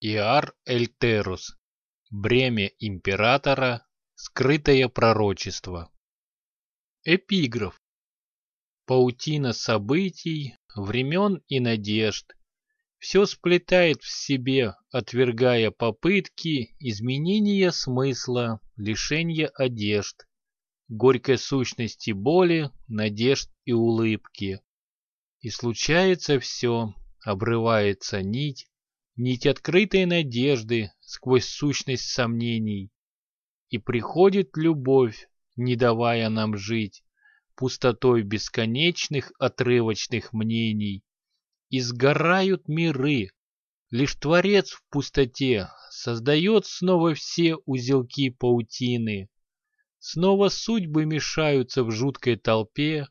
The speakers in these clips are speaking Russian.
Иар Эльтерус. Бремя императора. Скрытое пророчество. Эпиграф. Паутина событий, времен и надежд. Все сплетает в себе, отвергая попытки изменения смысла, лишения одежд, горькой сущности боли, надежд и улыбки. И случается все, обрывается нить, нить открытой надежды сквозь сущность сомнений. И приходит любовь, не давая нам жить, пустотой бесконечных отрывочных мнений. И сгорают миры, лишь Творец в пустоте создает снова все узелки паутины. Снова судьбы мешаются в жуткой толпе,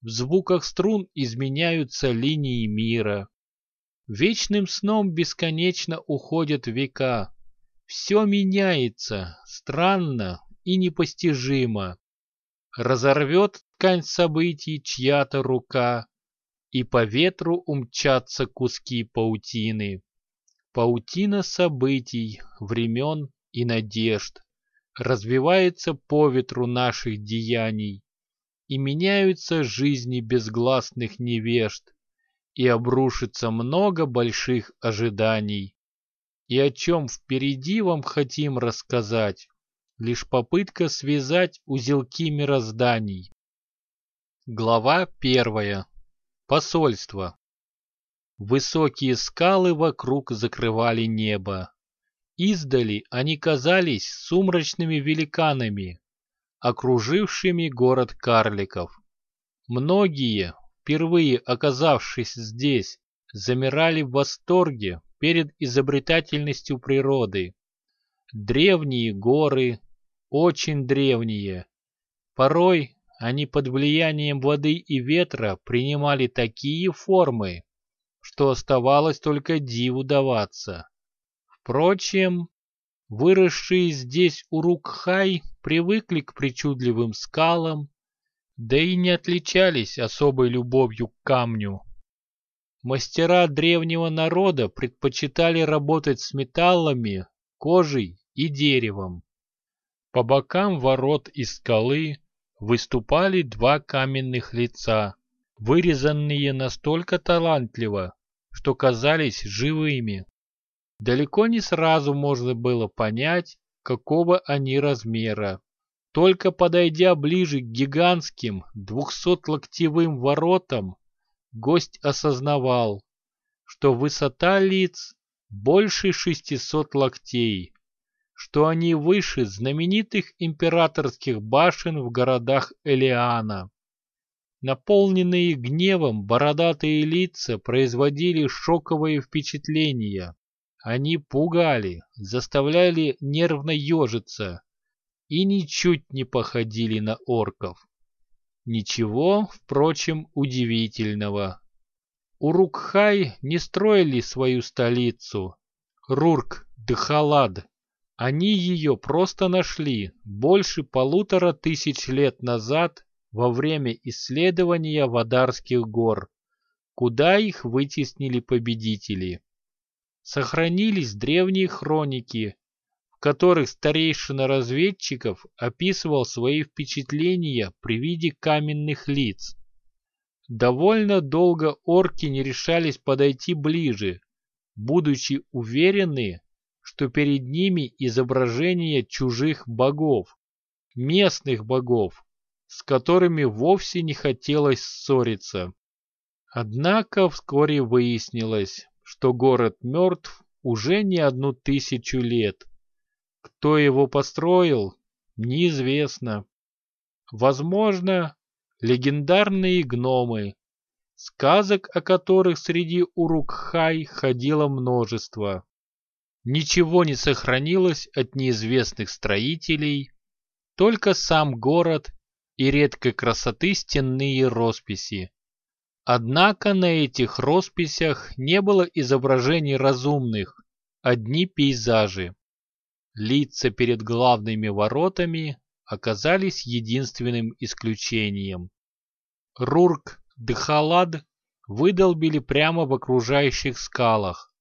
в звуках струн изменяются линии мира. Вечным сном бесконечно уходят века. Все меняется, странно и непостижимо. Разорвет ткань событий чья-то рука, И по ветру умчатся куски паутины. Паутина событий, времен и надежд Развивается по ветру наших деяний и меняются жизни безгласных невежд, и обрушится много больших ожиданий. И о чем впереди вам хотим рассказать, лишь попытка связать узелки мирозданий. Глава первая. Посольство. Высокие скалы вокруг закрывали небо. Издали они казались сумрачными великанами, окружившими город карликов. Многие, впервые оказавшись здесь, замирали в восторге перед изобретательностью природы. Древние горы, очень древние. Порой они под влиянием воды и ветра принимали такие формы, что оставалось только диву даваться. Впрочем, Выросшие здесь Урукхай привыкли к причудливым скалам, да и не отличались особой любовью к камню. Мастера древнего народа предпочитали работать с металлами, кожей и деревом. По бокам ворот из скалы выступали два каменных лица, вырезанные настолько талантливо, что казались живыми. Далеко не сразу можно было понять, какого они размера. Только подойдя ближе к гигантским двухсотлоктевым воротам, гость осознавал, что высота лиц больше 600 локтей, что они выше знаменитых императорских башен в городах Элиана. Наполненные гневом бородатые лица производили шоковое впечатление. Они пугали, заставляли нервно ежиться и ничуть не походили на орков. Ничего, впрочем, удивительного. Урукхай не строили свою столицу, Рурк-Дхалад. Они ее просто нашли больше полутора тысяч лет назад во время исследования Вадарских гор, куда их вытеснили победители сохранились древние хроники, которых старейшина разведчиков описывал свои впечатления при виде каменных лиц. Довольно долго орки не решались подойти ближе, будучи уверены, что перед ними изображение чужих богов, местных богов, с которыми вовсе не хотелось ссориться. Однако вскоре выяснилось, что город мертв уже не одну тысячу лет. Кто его построил, неизвестно. Возможно, легендарные гномы, сказок о которых среди Урукхай ходило множество. Ничего не сохранилось от неизвестных строителей, только сам город и редкой красоты стенные росписи. Однако на этих росписях не было изображений разумных, одни пейзажи. Лица перед главными воротами оказались единственным исключением. Рурк Дхалад выдолбили прямо в окружающих скалах.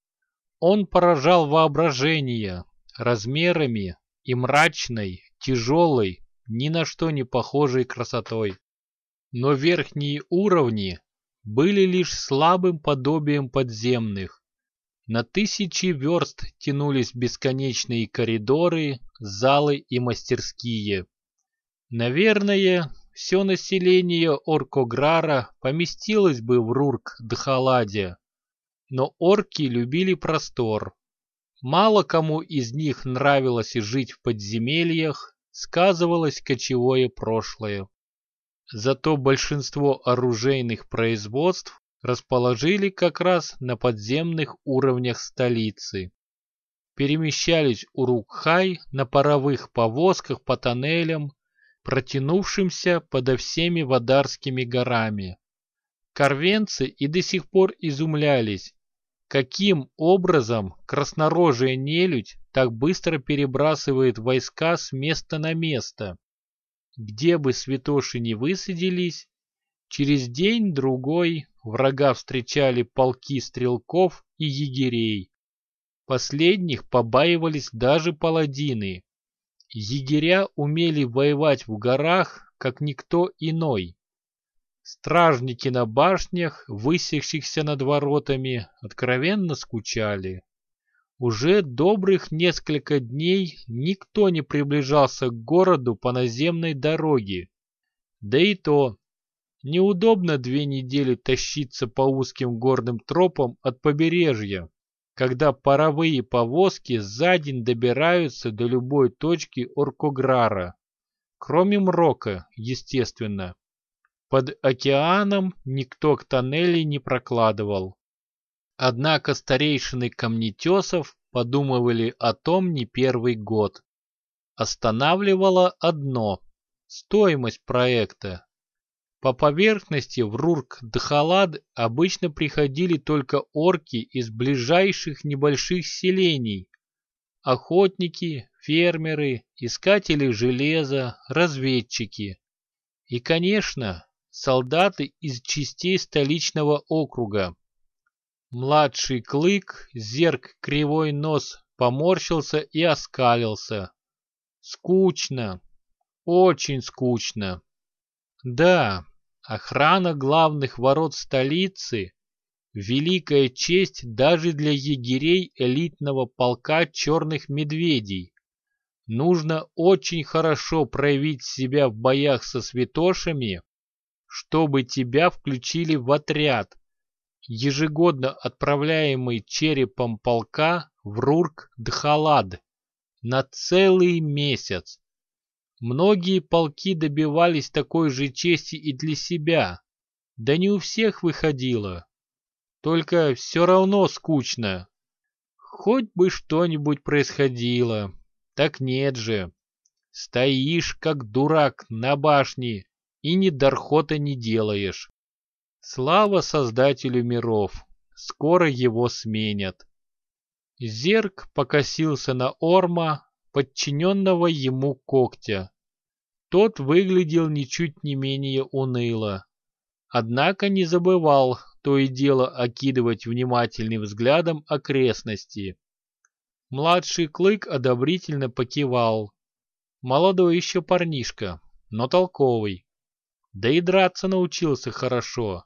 он поражал воображение размерами и мрачной, тяжелой, ни на что не похожей красотой. Но верхние уровни были лишь слабым подобием подземных. На тысячи верст тянулись бесконечные коридоры, залы и мастерские. Наверное, все население Оркограра поместилось бы в Рурк-Дхаладе, но орки любили простор. Мало кому из них нравилось жить в подземельях, сказывалось кочевое прошлое. Зато большинство оружейных производств расположили как раз на подземных уровнях столицы. Перемещались Урукхай на паровых повозках по тоннелям, протянувшимся подо всеми Вадарскими горами. Корвенцы и до сих пор изумлялись, каким образом краснорожая нелюдь так быстро перебрасывает войска с места на место. Где бы святоши не высадились, через день-другой врага встречали полки стрелков и егерей. Последних побаивались даже паладины. Егеря умели воевать в горах, как никто иной. Стражники на башнях, высекшихся над воротами, откровенно скучали. Уже добрых несколько дней никто не приближался к городу по наземной дороге. Да и то, неудобно две недели тащиться по узким горным тропам от побережья, когда паровые повозки за день добираются до любой точки Оркограра. Кроме Мрока, естественно. Под океаном никто к тоннелей не прокладывал. Однако старейшины камнетесов подумывали о том не первый год. Останавливало одно – стоимость проекта. По поверхности в Рурк-Дхалад обычно приходили только орки из ближайших небольших селений. Охотники, фермеры, искатели железа, разведчики. И, конечно, солдаты из частей столичного округа. Младший клык, зерк кривой нос, поморщился и оскалился. Скучно, очень скучно. Да, охрана главных ворот столицы — великая честь даже для егерей элитного полка черных медведей. Нужно очень хорошо проявить себя в боях со святошами, чтобы тебя включили в отряд, ежегодно отправляемый черепом полка в Рурк-Дхалад на целый месяц. Многие полки добивались такой же чести и для себя, да не у всех выходило. Только все равно скучно. Хоть бы что-нибудь происходило. Так нет же. Стоишь, как дурак, на башне и ни дархота не делаешь. Слава Создателю миров! Скоро его сменят. Зерк покосился на Орма, подчиненного ему когтя. Тот выглядел ничуть не менее уныло. Однако не забывал то и дело окидывать внимательным взглядом окрестности. Младший клык одобрительно покивал. Молодой еще парнишка, но толковый. Да и драться научился хорошо.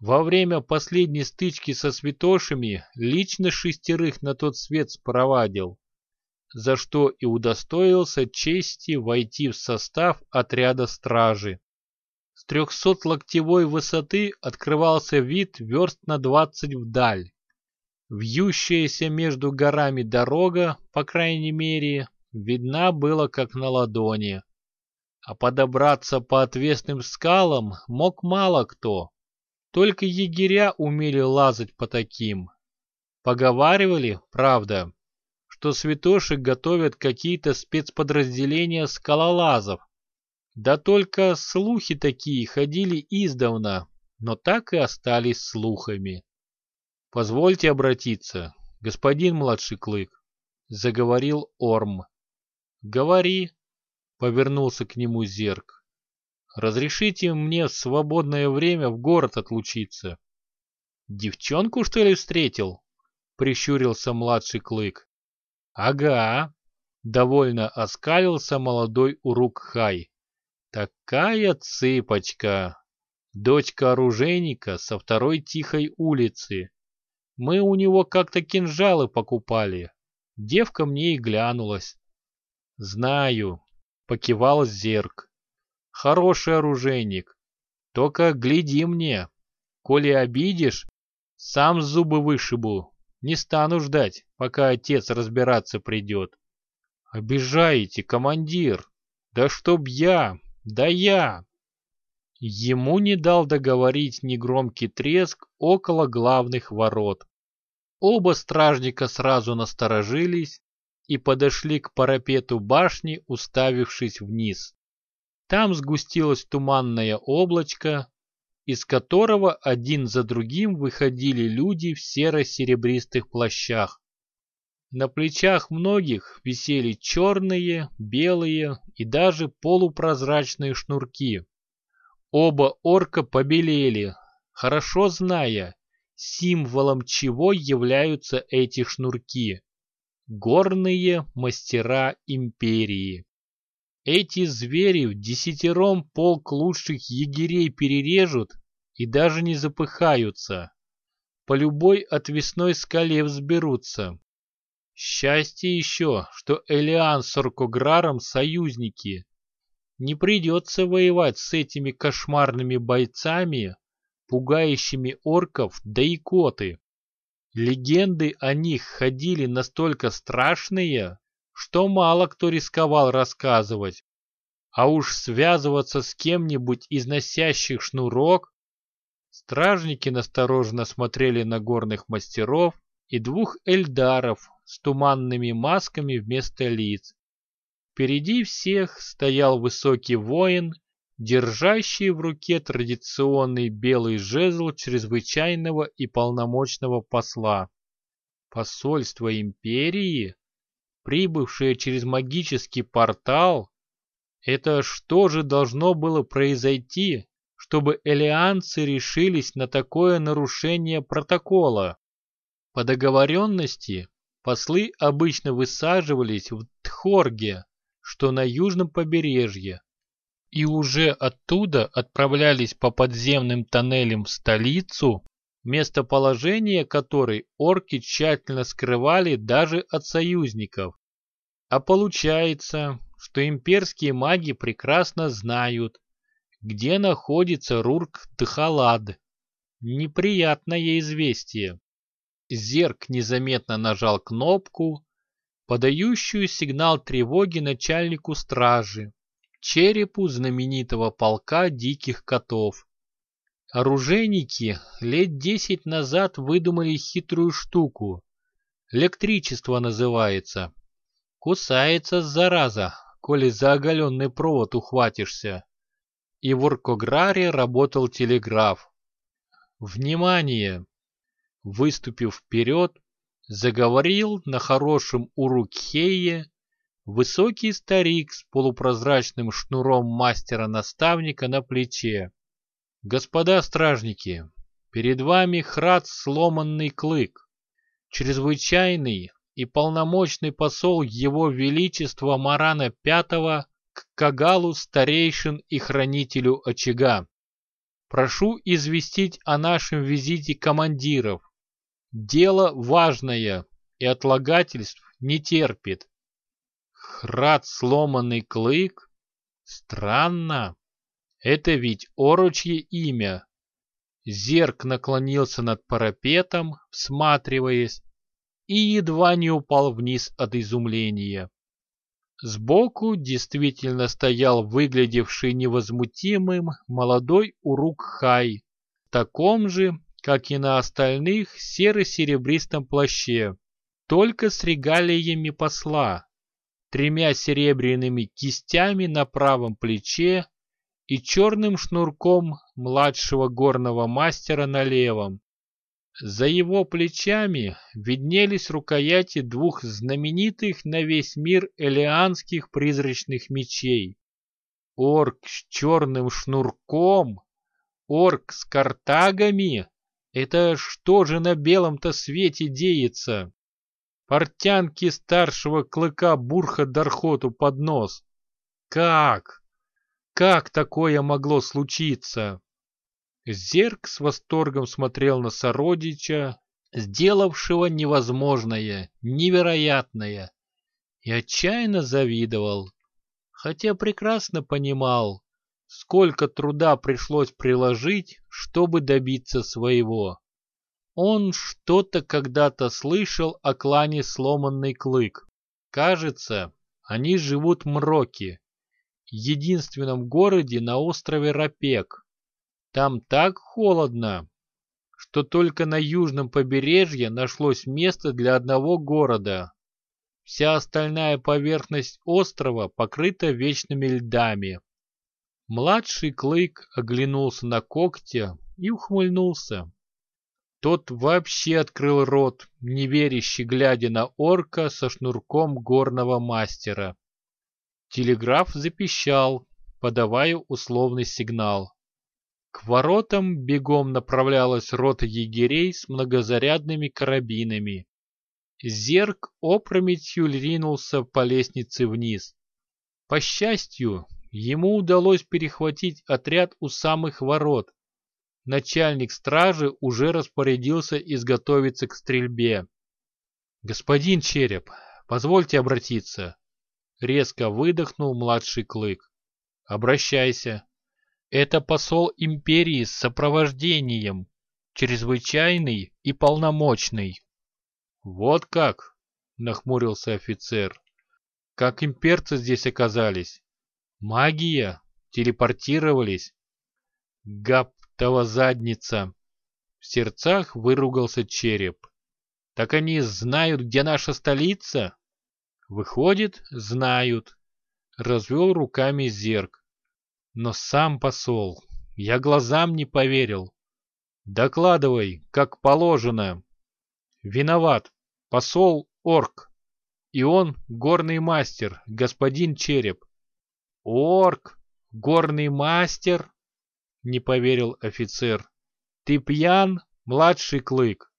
Во время последней стычки со святошами лично шестерых на тот свет спровадил, за что и удостоился чести войти в состав отряда стражи. С трехсотлоктевой высоты открывался вид верст на двадцать вдаль. Вьющаяся между горами дорога, по крайней мере, видна была как на ладони. А подобраться по отвесным скалам мог мало кто. Только егеря умели лазать по таким. Поговаривали, правда, что святоши готовят какие-то спецподразделения скалолазов. Да только слухи такие ходили издавна, но так и остались слухами. «Позвольте обратиться, господин младший клык», — заговорил Орм. «Говори», — повернулся к нему зерк. Разрешите мне в свободное время в город отлучиться. Девчонку, что ли, встретил? прищурился младший клык. Ага, довольно оскалился молодой Урукхай. Такая цыпочка. Дочка оружейника со второй тихой улицы. Мы у него как-то кинжалы покупали. Девка мне и глянулась. Знаю, покивал Зерк. Хороший оружейник. Только гляди мне. Коли обидишь, сам зубы вышибу. Не стану ждать, пока отец разбираться придет. Обижаете, командир. Да чтоб я, да я. Ему не дал договорить негромкий треск около главных ворот. Оба стражника сразу насторожились и подошли к парапету башни, уставившись вниз. Там сгустилось туманное облачко, из которого один за другим выходили люди в серо-серебристых плащах. На плечах многих висели черные, белые и даже полупрозрачные шнурки. Оба орка побелели, хорошо зная, символом чего являются эти шнурки. Горные мастера империи. Эти звери в десятером полк лучших егерей перережут и даже не запыхаются. По любой отвесной скале взберутся. Счастье еще, что Элиан с Оркограром союзники. Не придется воевать с этими кошмарными бойцами, пугающими орков да и коты. Легенды о них ходили настолько страшные, что мало кто рисковал рассказывать. А уж связываться с кем-нибудь из носящих шнурок... Стражники настороженно смотрели на горных мастеров и двух эльдаров с туманными масками вместо лиц. Впереди всех стоял высокий воин, держащий в руке традиционный белый жезл чрезвычайного и полномочного посла. Посольство империи? прибывшие через магический портал, это что же должно было произойти, чтобы элеанцы решились на такое нарушение протокола? По договоренности послы обычно высаживались в Тхорге, что на южном побережье, и уже оттуда отправлялись по подземным тоннелям в столицу местоположение которой орки тщательно скрывали даже от союзников. А получается, что имперские маги прекрасно знают, где находится Рурк-Тхалад. Неприятное известие. Зерк незаметно нажал кнопку, подающую сигнал тревоги начальнику стражи, черепу знаменитого полка диких котов. Оружейники лет десять назад выдумали хитрую штуку. Электричество называется. Кусается зараза, коли за оголенный провод ухватишься. И в Уркограре работал телеграф. Внимание! Выступив вперед, заговорил на хорошем урукхее высокий старик с полупрозрачным шнуром мастера-наставника на плече. Господа стражники, перед вами храд сломанный клык, чрезвычайный и полномочный посол Его Величества Марана Пятого к Кагалу старейшин и хранителю очага. Прошу известить о нашем визите командиров. Дело важное и отлагательств не терпит. Храд сломанный клык? Странно. Это ведь орочье имя. Зерк наклонился над парапетом, всматриваясь, и едва не упал вниз от изумления. Сбоку действительно стоял выглядевший невозмутимым молодой Урук-хай, таком же, как и на остальных, серо-серебристом плаще, только с регалиями посла, тремя серебряными кистями на правом плече и черным шнурком младшего горного мастера на левом. За его плечами виднелись рукояти двух знаменитых на весь мир элеанских призрачных мечей. Орк с черным шнурком, орк с картагами Это что же на белом-то свете деется? Портянки старшего клыка Бурха Дархоту под нос. Как? Как такое могло случиться? Зерк с восторгом смотрел на сородича, сделавшего невозможное, невероятное, и отчаянно завидовал, хотя прекрасно понимал, сколько труда пришлось приложить, чтобы добиться своего. Он что-то когда-то слышал о клане Сломанный Клык. Кажется, они живут в Мроке, единственном городе на острове Рапек. Там так холодно, что только на южном побережье нашлось место для одного города. Вся остальная поверхность острова покрыта вечными льдами. Младший Клык оглянулся на когтя и ухмыльнулся. Тот вообще открыл рот, неверящий, глядя на орка со шнурком горного мастера. Телеграф запищал, подавая условный сигнал. К воротам бегом направлялась рота егерей с многозарядными карабинами. Зерк опрометью ринулся по лестнице вниз. По счастью, ему удалось перехватить отряд у самых ворот. Начальник стражи уже распорядился изготовиться к стрельбе. «Господин Череп, позвольте обратиться», Резко выдохнул младший клык. Обращайся. Это посол империи с сопровождением, чрезвычайный и полномочный. Вот как, нахмурился офицер. Как имперцы здесь оказались? Магия? Телепортировались? Гаптова задница! В сердцах выругался череп. Так они знают, где наша столица? Выходит, знают. Развел руками зерк. Но сам посол, я глазам не поверил. Докладывай, как положено. Виноват, посол Орк. И он горный мастер, господин Череп. Орк, горный мастер? Не поверил офицер. Ты пьян, младший клык?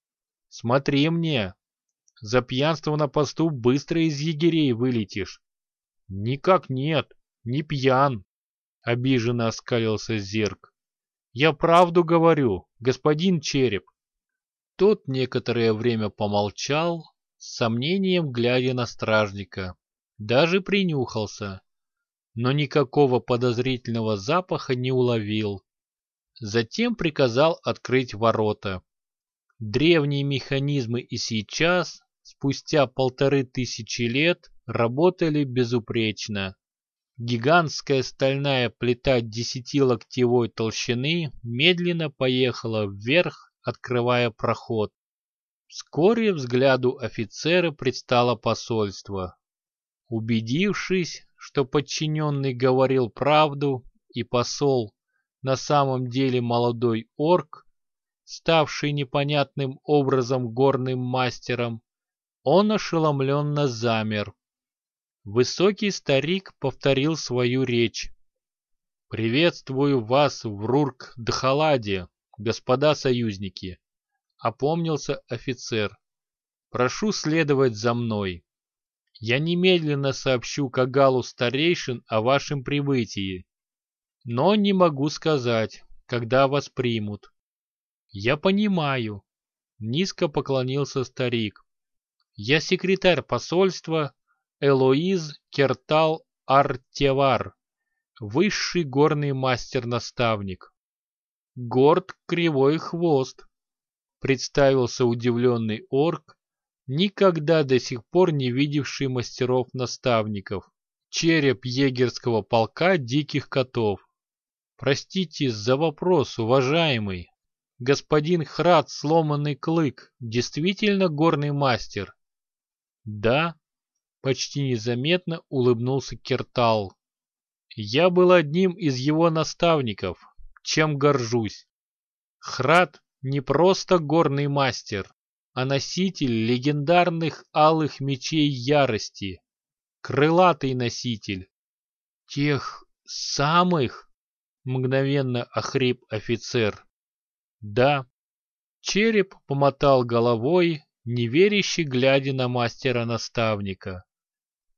Смотри мне, за пьянство на посту быстро из егерей вылетишь. Никак нет, не пьян, обиженно оскалился Зерк. Я правду говорю, господин Череп. Тот некоторое время помолчал, с сомнением глядя на стражника. Даже принюхался, но никакого подозрительного запаха не уловил. Затем приказал открыть ворота. Древние механизмы и сейчас, спустя полторы тысячи лет работали безупречно. Гигантская стальная плита десятилоктевой толщины медленно поехала вверх, открывая проход. Вскоре взгляду офицера предстало посольство. Убедившись, что подчиненный говорил правду, и посол на самом деле молодой орк, ставший непонятным образом горным мастером, он ошеломленно замер. Высокий старик повторил свою речь. «Приветствую вас в Рурк-Дхаладе, господа союзники!» Опомнился офицер. «Прошу следовать за мной. Я немедленно сообщу Кагалу старейшин о вашем прибытии, но не могу сказать, когда вас примут». «Я понимаю», — низко поклонился старик. Я секретарь посольства Элоиз Кертал Артевар, высший горный мастер-наставник. Горд Кривой Хвост, представился удивленный орк, никогда до сих пор не видевший мастеров-наставников. Череп егерского полка диких котов. Простите за вопрос, уважаемый. Господин Храд Сломанный Клык действительно горный мастер? Да, почти незаметно улыбнулся Кертал. Я был одним из его наставников, чем горжусь. Храд не просто горный мастер, а носитель легендарных алых мечей ярости. Крылатый носитель. Тех самых, мгновенно охрип офицер. Да, Череп помотал головой, неверяще глядя на мастера-наставника.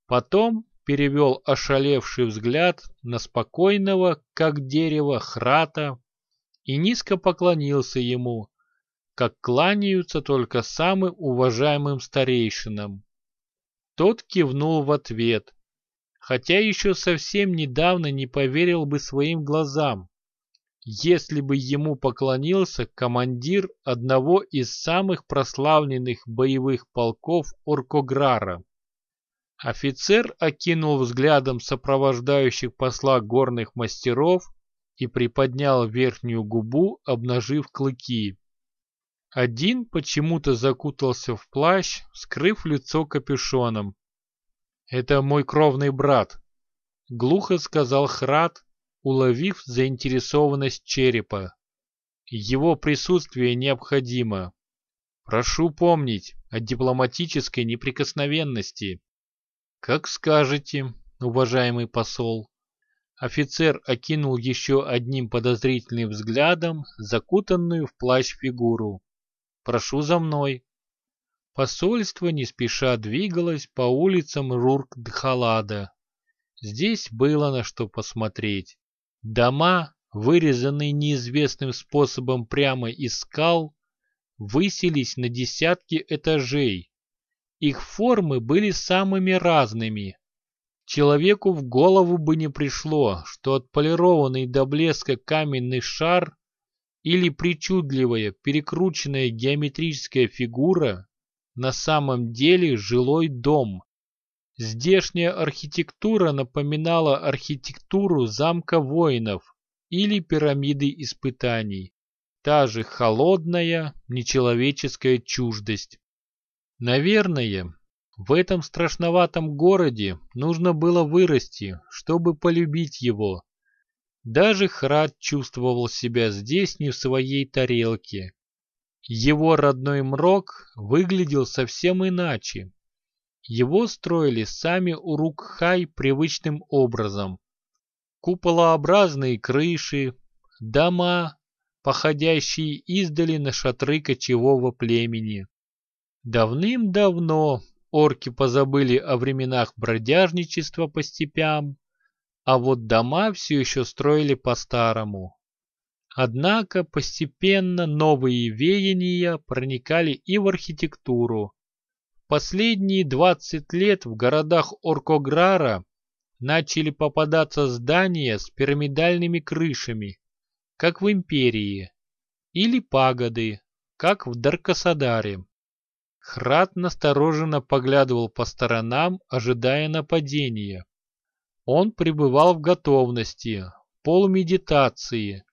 Потом перевел ошалевший взгляд на спокойного, как дерево, храта и низко поклонился ему, как кланяются только самым уважаемым старейшинам. Тот кивнул в ответ, хотя еще совсем недавно не поверил бы своим глазам, если бы ему поклонился командир одного из самых прославленных боевых полков Оркограра. Офицер окинул взглядом сопровождающих посла горных мастеров и приподнял верхнюю губу, обнажив клыки. Один почему-то закутался в плащ, скрыв лицо капюшоном. «Это мой кровный брат», — глухо сказал Храд, уловив заинтересованность черепа. «Его присутствие необходимо. Прошу помнить о дипломатической неприкосновенности». «Как скажете, уважаемый посол». Офицер окинул еще одним подозрительным взглядом закутанную в плащ фигуру. Прошу за мной. Посольство не спеша двигалось по улицам Рурк-Дхалада. Здесь было на что посмотреть. Дома, вырезанные неизвестным способом прямо из скал, высились на десятки этажей. Их формы были самыми разными. Человеку в голову бы не пришло, что отполированный до блеска каменный шар или причудливая перекрученная геометрическая фигура на самом деле жилой дом. Здешняя архитектура напоминала архитектуру замка воинов или пирамиды испытаний. Та же холодная, нечеловеческая чуждость. Наверное, в этом страшноватом городе нужно было вырасти, чтобы полюбить его, даже Храд чувствовал себя здесь не в своей тарелке. Его родной Мрок выглядел совсем иначе. Его строили сами Урукхай привычным образом. Куполообразные крыши, дома, походящие издали на шатры кочевого племени. Давным-давно орки позабыли о временах бродяжничества по степям а вот дома все еще строили по-старому. Однако постепенно новые веяния проникали и в архитектуру. Последние 20 лет в городах Оркограра начали попадаться здания с пирамидальными крышами, как в Империи, или пагоды, как в Даркасадаре. Храд настороженно поглядывал по сторонам, ожидая нападения. Он пребывал в готовности, полумедитации.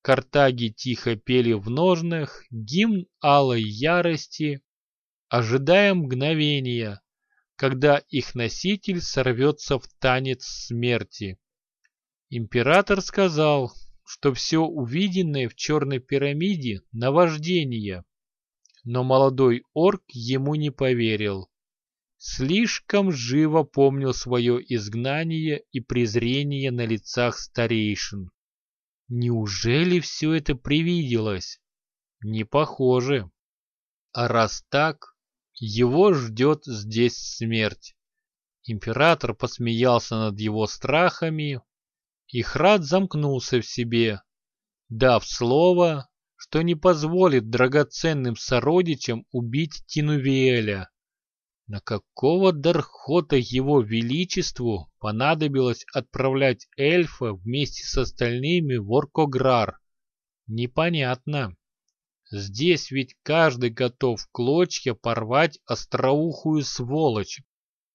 Картаги тихо пели в ножнах гимн алой ярости, ожидая мгновения, когда их носитель сорвется в танец смерти. Император сказал, что все увиденное в черной пирамиде — наваждение, но молодой орк ему не поверил слишком живо помнил свое изгнание и презрение на лицах старейшин. Неужели все это привиделось? Не похоже. А раз так, его ждет здесь смерть. Император посмеялся над его страхами, и Храд замкнулся в себе, дав слово, что не позволит драгоценным сородичам убить Тинувиэля. На какого Дархота его величеству понадобилось отправлять эльфа вместе с остальными в Оркограр? Непонятно. Здесь ведь каждый готов клочья порвать остроухую сволочь.